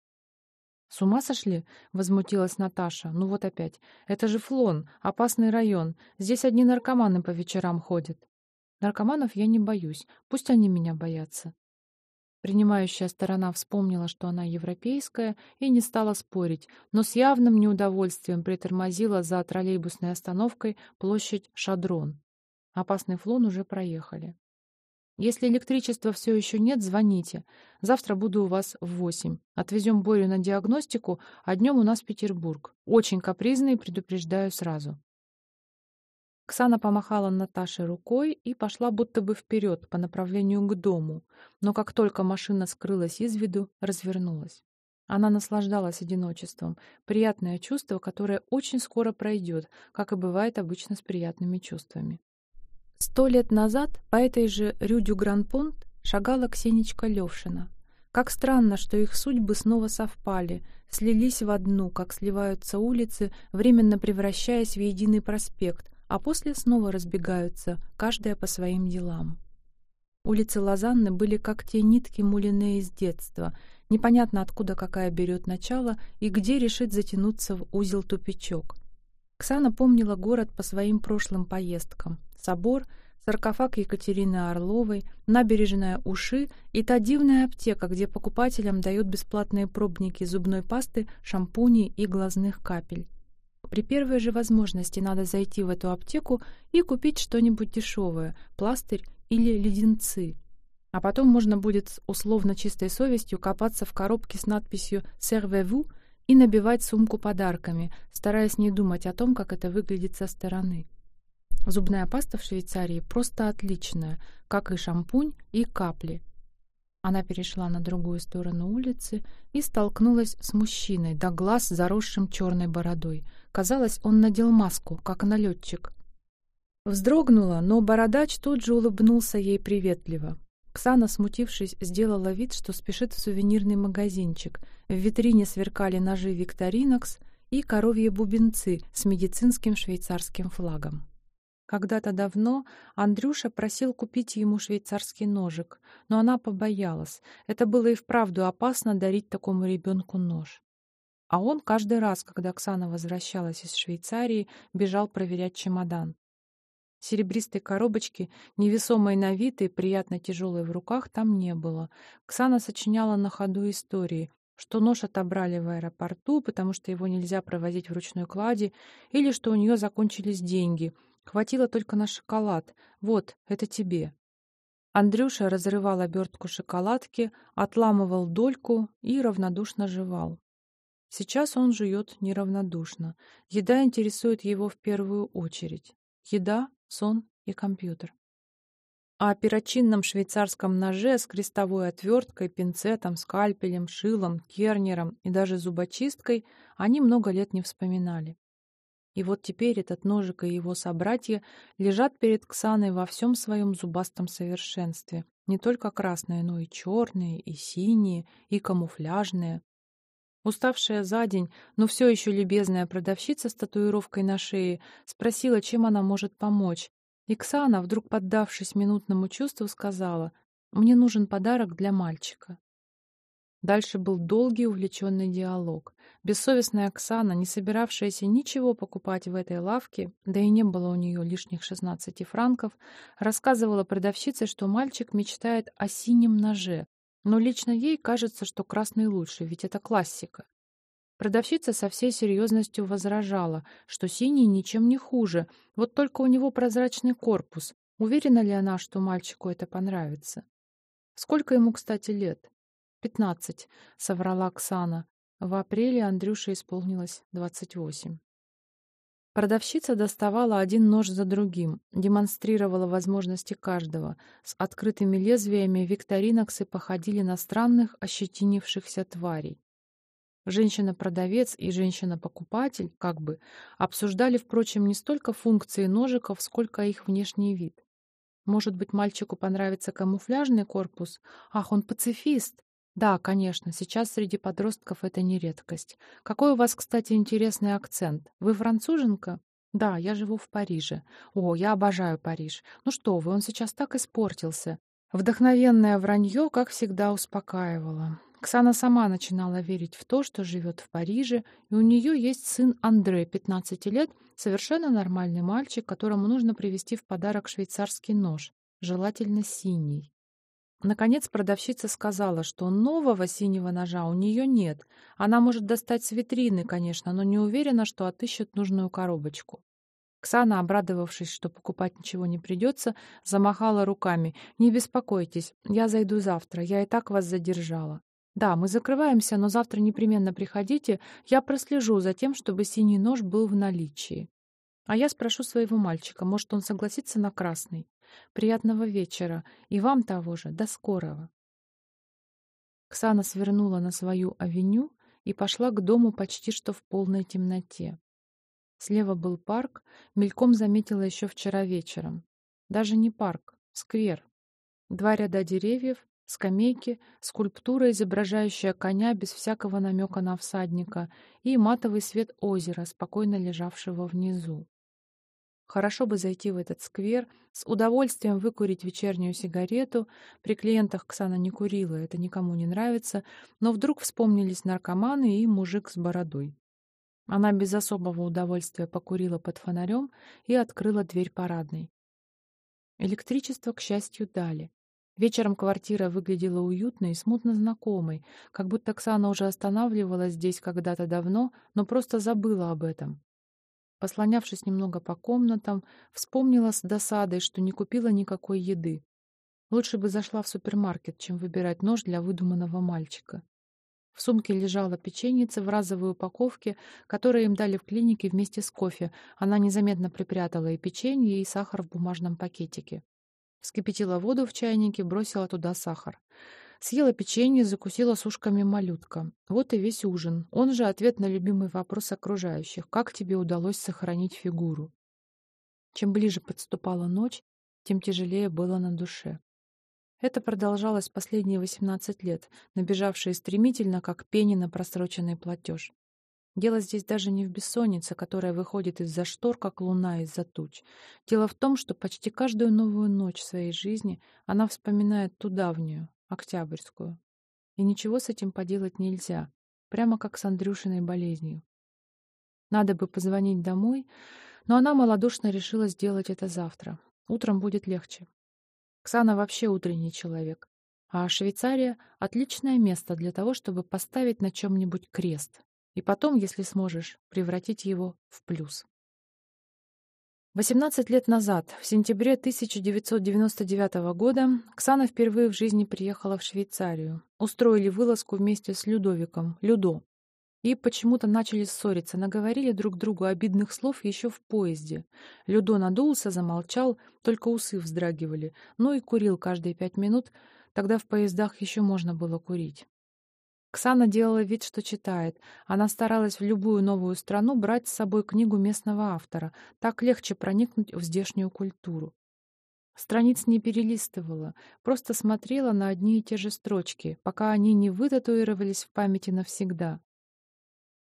«С ума сошли?» — возмутилась Наташа. «Ну вот опять. Это же Флон, опасный район. Здесь одни наркоманы по вечерам ходят». «Наркоманов я не боюсь. Пусть они меня боятся». Принимающая сторона вспомнила, что она европейская, и не стала спорить, но с явным неудовольствием притормозила за троллейбусной остановкой площадь Шадрон. Опасный флон уже проехали. Если электричества все еще нет, звоните. Завтра буду у вас в восемь. Отвезем Борю на диагностику, а днем у нас Петербург. Очень капризный, предупреждаю сразу. Ксана помахала Наташе рукой и пошла будто бы вперед по направлению к дому, но как только машина скрылась из виду, развернулась. Она наслаждалась одиночеством, приятное чувство, которое очень скоро пройдет, как и бывает обычно с приятными чувствами. Сто лет назад по этой же Рюдю Гранпонт шагала Ксенечка Левшина. Как странно, что их судьбы снова совпали, слились в одну, как сливаются улицы, временно превращаясь в единый проспект, а после снова разбегаются, каждая по своим делам. Улицы Лозанны были как те нитки мулиные из детства, непонятно откуда какая берет начало и где решит затянуться в узел-тупичок. Ксана помнила город по своим прошлым поездкам собор, саркофаг Екатерины Орловой, набережная Уши и та дивная аптека, где покупателям дают бесплатные пробники зубной пасты, шампуней и глазных капель. При первой же возможности надо зайти в эту аптеку и купить что-нибудь дешевое, пластырь или леденцы. А потом можно будет с условно чистой совестью копаться в коробке с надписью «Servez-vous» и набивать сумку подарками, стараясь не думать о том, как это выглядит со стороны. Зубная паста в Швейцарии просто отличная, как и шампунь и капли. Она перешла на другую сторону улицы и столкнулась с мужчиной, до глаз заросшим черной бородой. Казалось, он надел маску, как налетчик. Вздрогнула, но бородач тут же улыбнулся ей приветливо. Ксана, смутившись, сделала вид, что спешит в сувенирный магазинчик. В витрине сверкали ножи Викторинокс и коровьи бубенцы с медицинским швейцарским флагом. Когда-то давно Андрюша просил купить ему швейцарский ножик, но она побоялась. Это было и вправду опасно дарить такому ребенку нож. А он каждый раз, когда Оксана возвращалась из Швейцарии, бежал проверять чемодан. Серебристой коробочки, невесомой на вид и приятно тяжелой в руках, там не было. Ксана сочиняла на ходу истории, что нож отобрали в аэропорту, потому что его нельзя провозить в ручной кладе, или что у нее закончились деньги — Хватило только на шоколад. Вот, это тебе. Андрюша разрывал обертку шоколадки, отламывал дольку и равнодушно жевал. Сейчас он жует неравнодушно. Еда интересует его в первую очередь. Еда, сон и компьютер. А о перочинном швейцарском ноже с крестовой отверткой, пинцетом, скальпелем, шилом, кернером и даже зубочисткой они много лет не вспоминали. И вот теперь этот ножик и его собратья лежат перед Ксаной во всем своем зубастом совершенстве. Не только красные, но и черные, и синие, и камуфляжные. Уставшая за день, но все еще любезная продавщица с татуировкой на шее спросила, чем она может помочь. И Ксана, вдруг поддавшись минутному чувству, сказала, «Мне нужен подарок для мальчика». Дальше был долгий увлеченный диалог. Бессовестная Оксана, не собиравшаяся ничего покупать в этой лавке, да и не было у нее лишних 16 франков, рассказывала продавщице, что мальчик мечтает о синем ноже, но лично ей кажется, что красный лучше, ведь это классика. Продавщица со всей серьезностью возражала, что синий ничем не хуже, вот только у него прозрачный корпус. Уверена ли она, что мальчику это понравится? Сколько ему, кстати, лет? «Пятнадцать», — соврала Оксана. В апреле Андрюше исполнилось двадцать восемь. Продавщица доставала один нож за другим, демонстрировала возможности каждого. С открытыми лезвиями викториноксы походили на странных, ощетинившихся тварей. Женщина-продавец и женщина-покупатель, как бы, обсуждали, впрочем, не столько функции ножиков, сколько их внешний вид. Может быть, мальчику понравится камуфляжный корпус? Ах, он пацифист! Да, конечно, сейчас среди подростков это не редкость. Какой у вас, кстати, интересный акцент. Вы француженка? Да, я живу в Париже. О, я обожаю Париж. Ну что вы, он сейчас так испортился. Вдохновенное вранье, как всегда, успокаивало. Ксана сама начинала верить в то, что живет в Париже, и у нее есть сын Андре, 15 лет, совершенно нормальный мальчик, которому нужно привезти в подарок швейцарский нож, желательно синий. Наконец продавщица сказала, что нового синего ножа у нее нет. Она может достать с витрины, конечно, но не уверена, что отыщет нужную коробочку. Ксана, обрадовавшись, что покупать ничего не придется, замахала руками. «Не беспокойтесь, я зайду завтра, я и так вас задержала». «Да, мы закрываемся, но завтра непременно приходите, я прослежу за тем, чтобы синий нож был в наличии». А я спрошу своего мальчика, может, он согласится на красный. Приятного вечера. И вам того же. До скорого. Ксана свернула на свою авеню и пошла к дому почти что в полной темноте. Слева был парк, мельком заметила еще вчера вечером. Даже не парк, сквер. Два ряда деревьев, скамейки, скульптура, изображающая коня без всякого намека на всадника, и матовый свет озера, спокойно лежавшего внизу. Хорошо бы зайти в этот сквер, с удовольствием выкурить вечернюю сигарету. При клиентах Ксана не курила, это никому не нравится, но вдруг вспомнились наркоманы и мужик с бородой. Она без особого удовольствия покурила под фонарем и открыла дверь парадной. Электричество, к счастью, дали. Вечером квартира выглядела уютной и смутно знакомой, как будто Оксана уже останавливалась здесь когда-то давно, но просто забыла об этом. Послонявшись немного по комнатам, вспомнила с досадой, что не купила никакой еды. Лучше бы зашла в супермаркет, чем выбирать нож для выдуманного мальчика. В сумке лежала печеница в разовой упаковке, которую им дали в клинике вместе с кофе. Она незаметно припрятала и печенье, и сахар в бумажном пакетике. Вскипятила воду в чайнике, бросила туда сахар. Съела печенье, закусила сушками малютка. Вот и весь ужин. Он же ответ на любимый вопрос окружающих. Как тебе удалось сохранить фигуру? Чем ближе подступала ночь, тем тяжелее было на душе. Это продолжалось последние 18 лет, набежавшие стремительно, как пени на просроченный платеж. Дело здесь даже не в бессоннице, которая выходит из-за штор, как луна из-за туч. Дело в том, что почти каждую новую ночь своей жизни она вспоминает ту давнюю, Октябрьскую. И ничего с этим поделать нельзя, прямо как с Андрюшиной болезнью. Надо бы позвонить домой, но она малодушно решила сделать это завтра. Утром будет легче. Ксана вообще утренний человек. А Швейцария — отличное место для того, чтобы поставить на чем-нибудь крест. И потом, если сможешь, превратить его в плюс. 18 лет назад, в сентябре 1999 года, Ксана впервые в жизни приехала в Швейцарию. Устроили вылазку вместе с Людовиком, Людо. И почему-то начали ссориться, наговорили друг другу обидных слов еще в поезде. Людо надулся, замолчал, только усы вздрагивали, ну и курил каждые пять минут, тогда в поездах еще можно было курить. Ксана делала вид, что читает. Она старалась в любую новую страну брать с собой книгу местного автора. Так легче проникнуть в здешнюю культуру. Страниц не перелистывала, просто смотрела на одни и те же строчки, пока они не вытатуировались в памяти навсегда.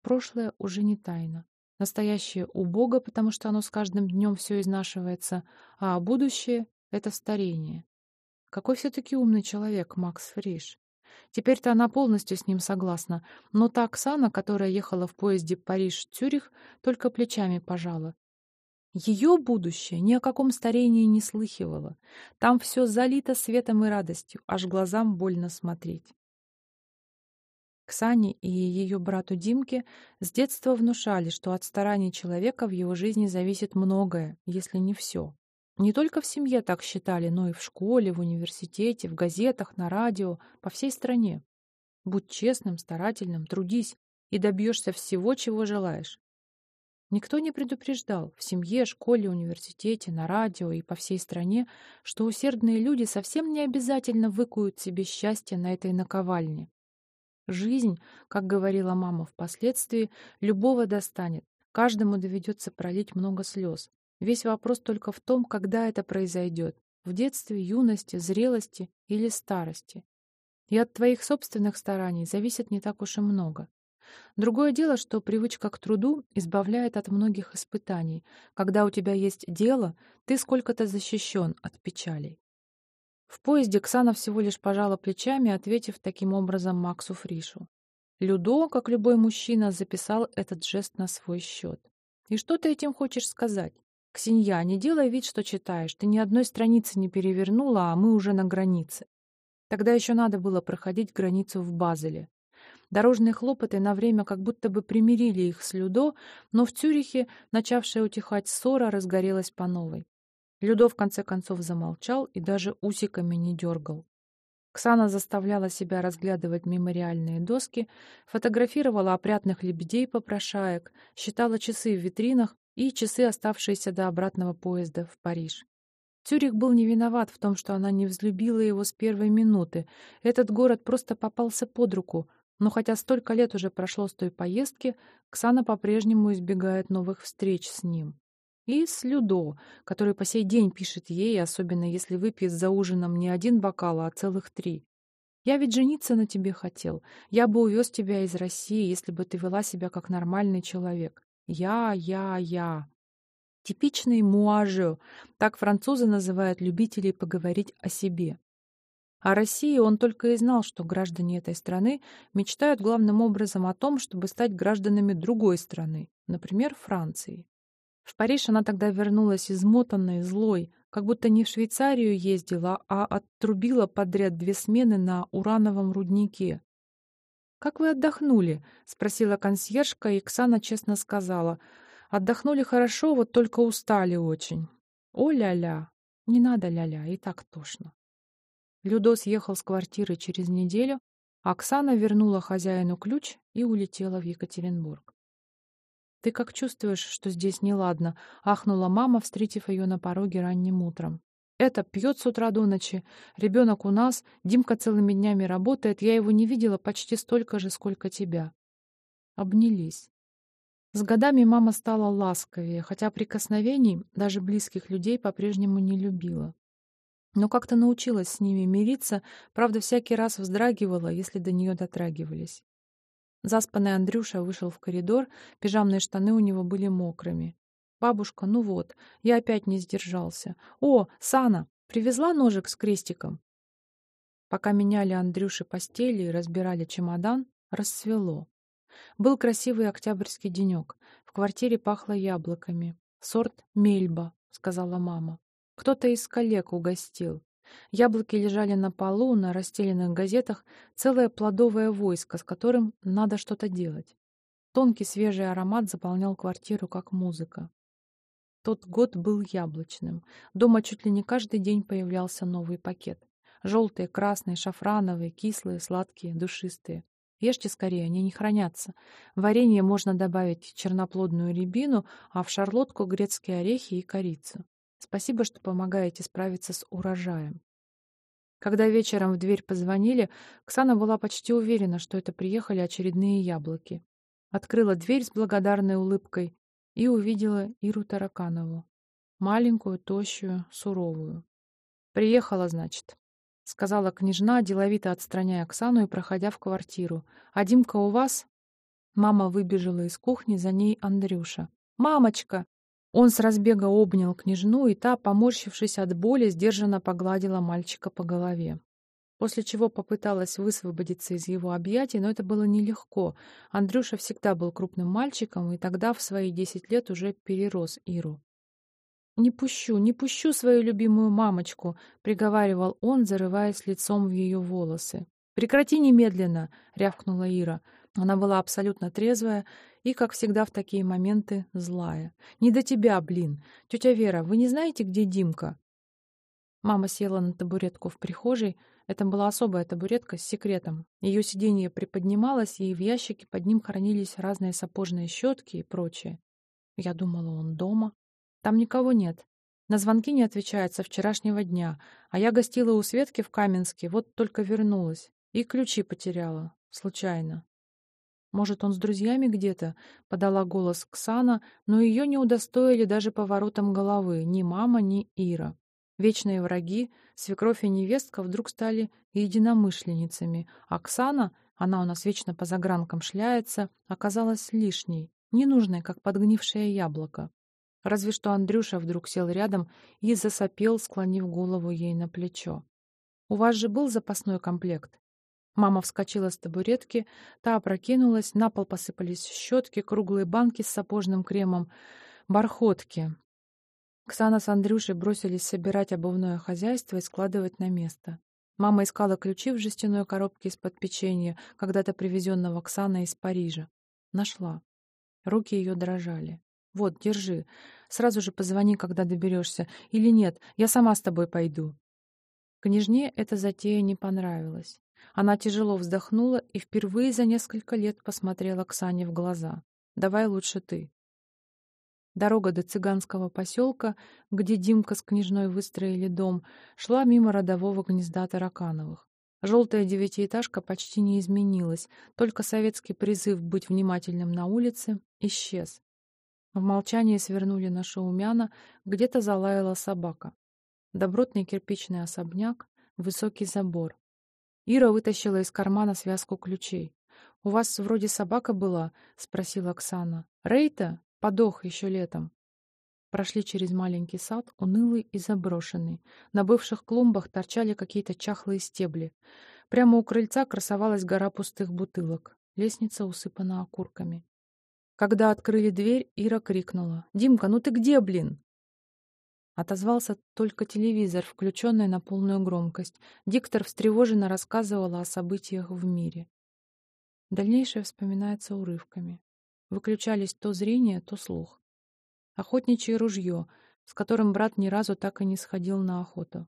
Прошлое уже не тайна. Настоящее у Бога, потому что оно с каждым днем все изнашивается, а будущее — это старение. Какой все-таки умный человек Макс Фриш. Теперь-то она полностью с ним согласна, но та Оксана, которая ехала в поезде Париж-Цюрих, только плечами пожала. Ее будущее ни о каком старении не слыхивало. Там все залито светом и радостью, аж глазам больно смотреть. Ксане и ее брату Димке с детства внушали, что от стараний человека в его жизни зависит многое, если не все. Не только в семье так считали, но и в школе, в университете, в газетах, на радио, по всей стране. Будь честным, старательным, трудись, и добьешься всего, чего желаешь. Никто не предупреждал в семье, школе, университете, на радио и по всей стране, что усердные люди совсем не обязательно выкуют себе счастье на этой наковальне. Жизнь, как говорила мама впоследствии, любого достанет, каждому доведется пролить много слез. Весь вопрос только в том, когда это произойдет — в детстве, юности, зрелости или старости. И от твоих собственных стараний зависит не так уж и много. Другое дело, что привычка к труду избавляет от многих испытаний. Когда у тебя есть дело, ты сколько-то защищен от печалей. В поезде Ксана всего лишь пожала плечами, ответив таким образом Максу Фришу. Людо, как любой мужчина, записал этот жест на свой счет. «И что ты этим хочешь сказать? Ксенья, не делай вид, что читаешь. Ты ни одной страницы не перевернула, а мы уже на границе». Тогда еще надо было проходить границу в Базеле. Дорожные хлопоты на время как будто бы примирили их с Людо, но в Цюрихе, начавшая утихать ссора, разгорелась по новой. Людо в конце концов замолчал и даже усиками не дергал. Ксана заставляла себя разглядывать мемориальные доски, фотографировала опрятных лебедей-попрошаек, считала часы в витринах и часы, оставшиеся до обратного поезда в Париж. Цюрих был не виноват в том, что она не взлюбила его с первой минуты. Этот город просто попался под руку. Но хотя столько лет уже прошло с той поездки, Ксана по-прежнему избегает новых встреч с ним. И с Людо, который по сей день пишет ей, особенно если выпьет за ужином не один бокал, а целых три. «Я ведь жениться на тебе хотел. Я бы увез тебя из России, если бы ты вела себя как нормальный человек. Я, я, я». Типичный муажо. Так французы называют любителей поговорить о себе. О России он только и знал, что граждане этой страны мечтают главным образом о том, чтобы стать гражданами другой страны, например, Франции. В Париж она тогда вернулась измотанной, злой, как будто не в Швейцарию ездила, а оттрубила подряд две смены на урановом руднике. «Как вы отдохнули?» — спросила консьержка, и Ксана честно сказала. «Отдохнули хорошо, вот только устали очень». «О, ля-ля!» «Не надо ля-ля, и так тошно». Людо съехал с квартиры через неделю, а Оксана вернула хозяину ключ и улетела в Екатеринбург. «Ты как чувствуешь, что здесь неладно?» — ахнула мама, встретив ее на пороге ранним утром. «Это пьет с утра до ночи. Ребенок у нас, Димка целыми днями работает, я его не видела почти столько же, сколько тебя». Обнялись. С годами мама стала ласковее, хотя прикосновений даже близких людей по-прежнему не любила. Но как-то научилась с ними мириться, правда, всякий раз вздрагивала, если до нее дотрагивались. Заспанный Андрюша вышел в коридор, пижамные штаны у него были мокрыми. «Бабушка, ну вот, я опять не сдержался. О, Сана, привезла ножик с крестиком?» Пока меняли Андрюше постели и разбирали чемодан, рассвело. Был красивый октябрьский денек. В квартире пахло яблоками. «Сорт мельба», — сказала мама. Кто-то из коллег угостил. Яблоки лежали на полу, на расстеленных газетах, целое плодовое войско, с которым надо что-то делать. Тонкий свежий аромат заполнял квартиру, как музыка. Тот год был яблочным. Дома чуть ли не каждый день появлялся новый пакет. Желтые, красные, шафрановые, кислые, сладкие, душистые. Ешьте скорее, они не хранятся. В варенье можно добавить черноплодную рябину, а в шарлотку грецкие орехи и корицу. Спасибо, что помогаете справиться с урожаем. Когда вечером в дверь позвонили, Ксана была почти уверена, что это приехали очередные яблоки. Открыла дверь с благодарной улыбкой и увидела Иру Тараканову. Маленькую, тощую, суровую. «Приехала, значит», — сказала княжна, деловито отстраняя Оксану и проходя в квартиру. «А Димка у вас?» Мама выбежала из кухни, за ней Андрюша. «Мамочка!» Он с разбега обнял княжну, и та, поморщившись от боли, сдержанно погладила мальчика по голове. После чего попыталась высвободиться из его объятий, но это было нелегко. Андрюша всегда был крупным мальчиком, и тогда в свои десять лет уже перерос Иру. «Не пущу, не пущу свою любимую мамочку», — приговаривал он, зарываясь лицом в ее волосы. «Прекрати немедленно!» — рявкнула Ира. Она была абсолютно трезвая и, как всегда в такие моменты, злая. «Не до тебя, блин! Тетя Вера, вы не знаете, где Димка?» Мама села на табуретку в прихожей. Это была особая табуретка с секретом. Ее сиденье приподнималось, и в ящике под ним хранились разные сапожные щетки и прочее. Я думала, он дома. Там никого нет. На звонки не отвечает со вчерашнего дня, а я гостила у Светки в Каменске, вот только вернулась. И ключи потеряла. Случайно. Может, он с друзьями где-то? Подала голос Ксана, но ее не удостоили даже поворотом головы ни мама, ни Ира. Вечные враги, свекровь и невестка вдруг стали единомышленницами. Оксана, она у нас вечно по загранкам шляется, оказалась лишней, ненужной, как подгнившее яблоко. Разве что Андрюша вдруг сел рядом и засопел, склонив голову ей на плечо. «У вас же был запасной комплект?» Мама вскочила с табуретки, та опрокинулась, на пол посыпались щетки, круглые банки с сапожным кремом, бархотки. Ксана с Андрюшей бросились собирать обувное хозяйство и складывать на место. Мама искала ключи в жестяной коробке из-под печенья, когда-то привезенного Ксана из Парижа. Нашла. Руки ее дрожали. «Вот, держи. Сразу же позвони, когда доберешься. Или нет, я сама с тобой пойду». Княжне эта затея не понравилась. Она тяжело вздохнула и впервые за несколько лет посмотрела Ксане в глаза. «Давай лучше ты». Дорога до цыганского поселка, где Димка с княжной выстроили дом, шла мимо родового гнезда Таракановых. Желтая девятиэтажка почти не изменилась, только советский призыв быть внимательным на улице исчез. В молчании свернули на Шаумяна, где-то залаяла собака. Добротный кирпичный особняк, высокий забор. Ира вытащила из кармана связку ключей. «У вас вроде собака была?» — спросила Оксана. «Рейта? Подох еще летом». Прошли через маленький сад, унылый и заброшенный. На бывших клумбах торчали какие-то чахлые стебли. Прямо у крыльца красовалась гора пустых бутылок. Лестница усыпана окурками. Когда открыли дверь, Ира крикнула. «Димка, ну ты где, блин?» Отозвался только телевизор, включенный на полную громкость. Диктор встревоженно рассказывала о событиях в мире. Дальнейшее вспоминается урывками. Выключались то зрение, то слух. Охотничье ружье, с которым брат ни разу так и не сходил на охоту.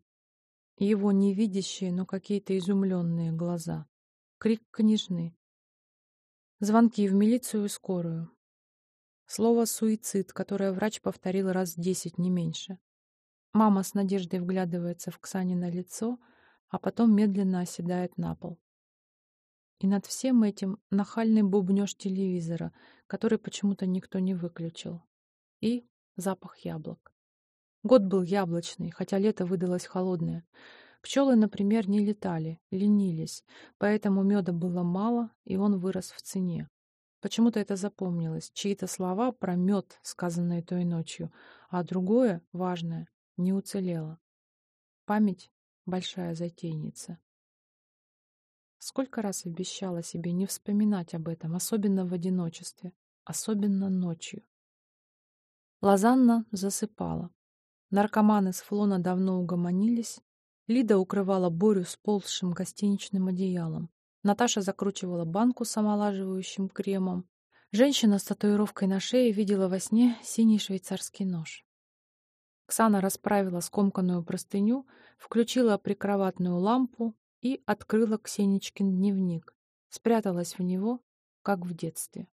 Его невидящие, но какие-то изумленные глаза. Крик княжны. Звонки в милицию и скорую. Слово «суицид», которое врач повторил раз десять, не меньше. Мама с надеждой вглядывается в Ксанино лицо, а потом медленно оседает на пол. И над всем этим нахальный бубнёж телевизора, который почему-то никто не выключил. И запах яблок. Год был яблочный, хотя лето выдалось холодное. Пчелы, например, не летали, ленились, поэтому меда было мало, и он вырос в цене. Почему-то это запомнилось, чьи-то слова про мед, сказанные той ночью, а другое, важное, не уцелело. Память — большая затейница. Сколько раз обещала себе не вспоминать об этом, особенно в одиночестве, особенно ночью. Лозанна засыпала. Наркоманы с флона давно угомонились. Лида укрывала Борю сползшим гостиничным одеялом. Наташа закручивала банку с омолаживающим кремом. Женщина с татуировкой на шее видела во сне синий швейцарский нож. Ксана расправила скомканную простыню, включила прикроватную лампу и открыла Ксеничкин дневник. Спряталась в него, как в детстве.